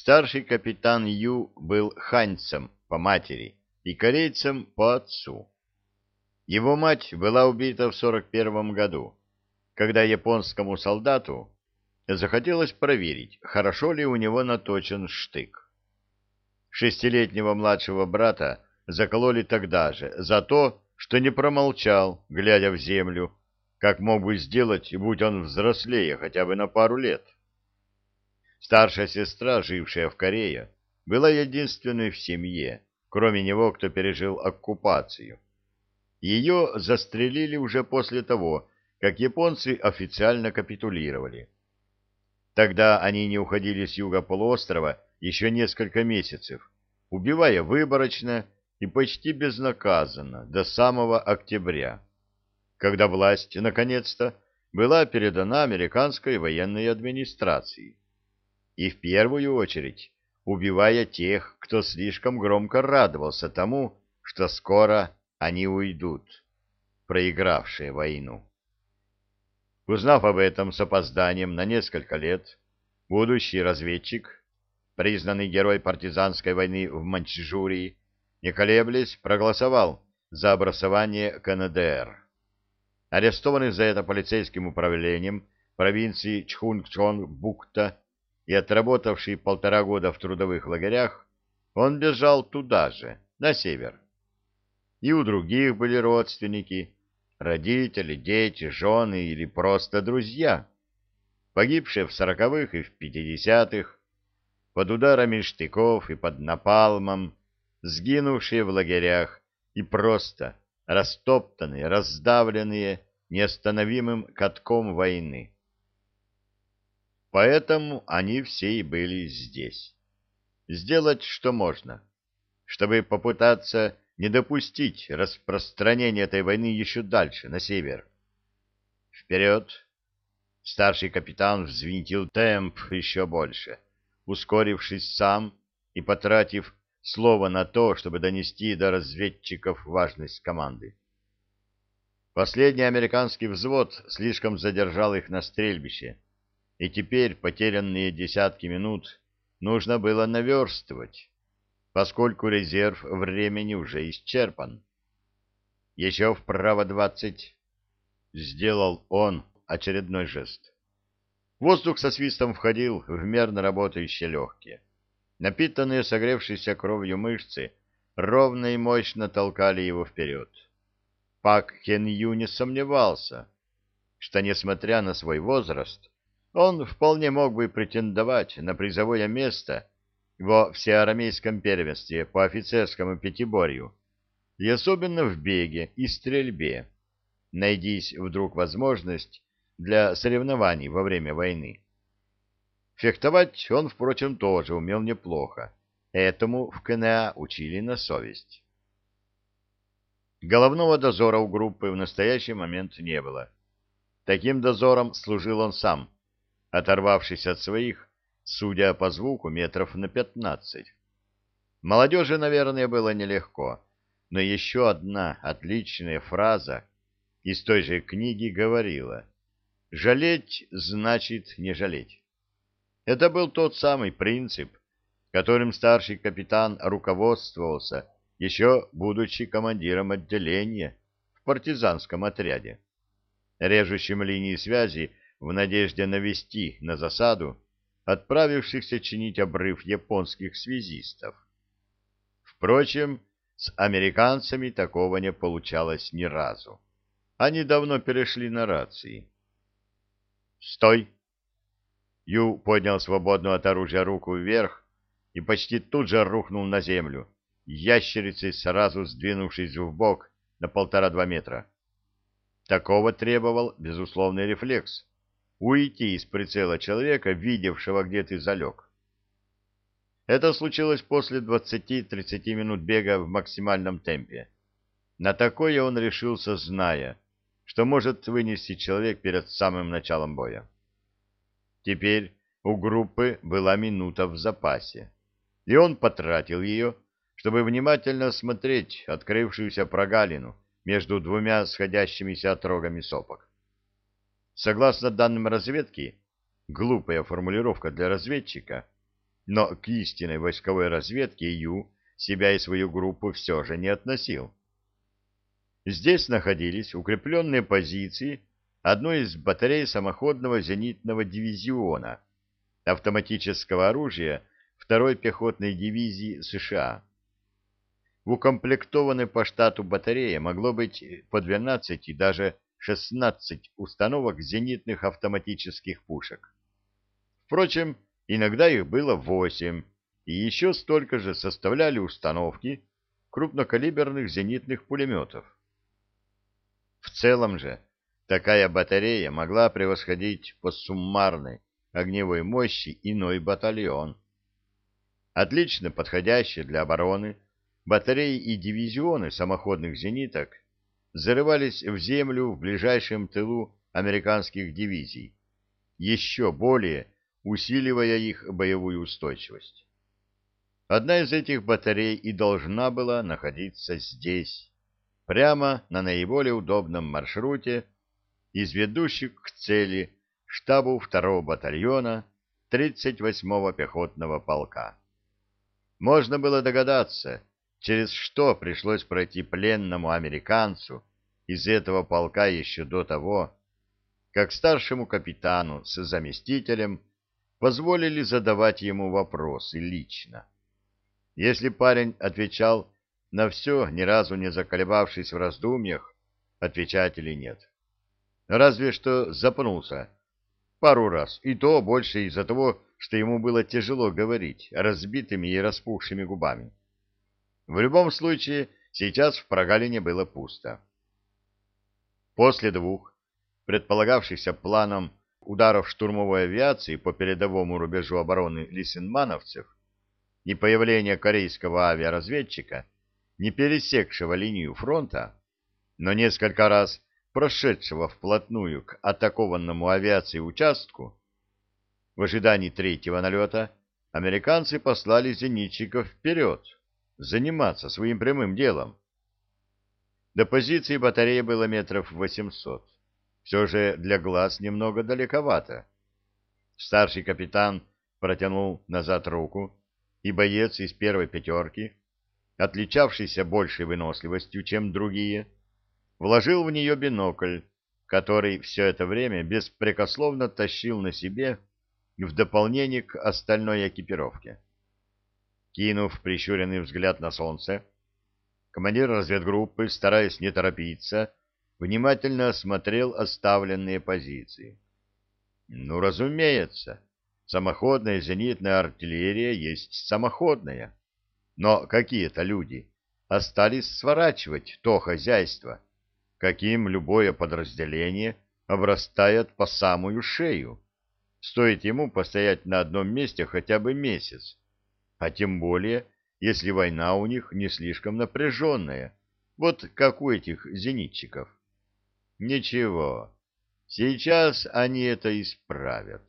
Старший капитан Ю был ханьцем по матери и корейцем по отцу. Его мать была убита в 41 году, когда японскому солдату захотелось проверить, хорошо ли у него наточен штык. Шестилетнего младшего брата закололи тогда же за то, что не промолчал, глядя в землю, как мог бы сделать, будь он взрослее хотя бы на пару лет. Старшая сестра, жившая в Корее, была единственной в семье, кроме него, кто пережил оккупацию. Ее застрелили уже после того, как японцы официально капитулировали. Тогда они не уходили с юга полуострова еще несколько месяцев, убивая выборочно и почти безнаказанно до самого октября, когда власть, наконец-то, была передана американской военной администрации и в первую очередь убивая тех, кто слишком громко радовался тому, что скоро они уйдут, проигравшие войну. Узнав об этом с опозданием на несколько лет, будущий разведчик, признанный герой партизанской войны в Маньчжурии, не колеблясь, проголосовал за образование КНДР. Арестованный за это полицейским управлением провинции Чхунчон-Букта и отработавший полтора года в трудовых лагерях, он бежал туда же, на север. И у других были родственники, родители, дети, жены или просто друзья, погибшие в сороковых и в пятидесятых, под ударами штыков и под напалмом, сгинувшие в лагерях и просто растоптанные, раздавленные неостановимым катком войны. Поэтому они все и были здесь. Сделать, что можно, чтобы попытаться не допустить распространения этой войны еще дальше, на север. Вперед! Старший капитан взвинтил темп еще больше, ускорившись сам и потратив слово на то, чтобы донести до разведчиков важность команды. Последний американский взвод слишком задержал их на стрельбище, и теперь потерянные десятки минут нужно было наверстывать, поскольку резерв времени уже исчерпан. Еще вправо двадцать. Сделал он очередной жест. Воздух со свистом входил в мерно работающие легкие. Напитанные согревшейся кровью мышцы ровно и мощно толкали его вперед. Пак Кен Ю не сомневался, что, несмотря на свой возраст, он вполне мог бы претендовать на призовое место во всеармейском первенстве по офицерскому пятиборью, и особенно в беге и стрельбе. Найдись вдруг возможность для соревнований во время войны. Фехтовать он, впрочем, тоже умел неплохо. Этому в КНА учили на совесть. Головного дозора у группы в настоящий момент не было. Таким дозором служил он сам, оторвавшись от своих, судя по звуку, метров на пятнадцать. Молодежи, наверное, было нелегко, но еще одна отличная фраза из той же книги говорила «Жалеть значит не жалеть». Это был тот самый принцип, которым старший капитан руководствовался, еще будучи командиром отделения в партизанском отряде, режущим линии связи в надежде навести на засаду отправившихся чинить обрыв японских связистов. Впрочем, с американцами такого не получалось ни разу. Они давно перешли на рации. «Стой!» Ю поднял свободную от оружия руку вверх и почти тут же рухнул на землю, ящерицей сразу сдвинувшись в бок на полтора-два метра. Такого требовал безусловный рефлекс уйти из прицела человека, видевшего, где ты залег. Это случилось после 20-30 минут бега в максимальном темпе. На такое он решился, зная, что может вынести человек перед самым началом боя. Теперь у группы была минута в запасе, и он потратил ее, чтобы внимательно осмотреть открывшуюся прогалину между двумя сходящимися отрогами сопок. Согласно данным разведки, глупая формулировка для разведчика, но к истинной войсковой разведке Ю себя и свою группу все же не относил. Здесь находились укрепленные позиции одной из батарей самоходного зенитного дивизиона автоматического оружия второй пехотной дивизии США. В укомплектованной по штату батарее могло быть по 12 и даже 16 установок зенитных автоматических пушек. Впрочем, иногда их было 8, и еще столько же составляли установки крупнокалиберных зенитных пулеметов. В целом же такая батарея могла превосходить по суммарной огневой мощи иной батальон. Отлично подходящие для обороны батареи и дивизионы самоходных зениток зарывались в землю в ближайшем тылу американских дивизий, еще более усиливая их боевую устойчивость. Одна из этих батарей и должна была находиться здесь, прямо на наиболее удобном маршруте из ведущих к цели штабу 2-го батальона 38-го пехотного полка. Можно было догадаться, через что пришлось пройти пленному американцу из этого полка еще до того, как старшему капитану с заместителем позволили задавать ему вопросы лично. Если парень отвечал на все, ни разу не заколебавшись в раздумьях, отвечать или нет. Разве что запнулся пару раз, и то больше из-за того, что ему было тяжело говорить разбитыми и распухшими губами. В любом случае, сейчас в прогалине было пусто. После двух, предполагавшихся планом ударов штурмовой авиации по передовому рубежу обороны лисенмановцев и появления корейского авиаразведчика, не пересекшего линию фронта, но несколько раз прошедшего вплотную к атакованному авиацией участку, в ожидании третьего налета американцы послали зенитчиков вперед, заниматься своим прямым делом. До позиции батареи было метров восемьсот. Все же для глаз немного далековато. Старший капитан протянул назад руку, и боец из первой пятерки отличавшийся большей выносливостью, чем другие, вложил в нее бинокль, который все это время беспрекословно тащил на себе в дополнение к остальной экипировке. Кинув прищуренный взгляд на солнце, командир разведгруппы, стараясь не торопиться, внимательно осмотрел оставленные позиции. Ну, разумеется, самоходная зенитная артиллерия есть самоходная. Но какие-то люди остались сворачивать то хозяйство, каким любое подразделение обрастает по самую шею. Стоит ему постоять на одном месте хотя бы месяц, а тем более, если война у них не слишком напряженная, вот как у этих зенитчиков. Ничего, сейчас они это исправят.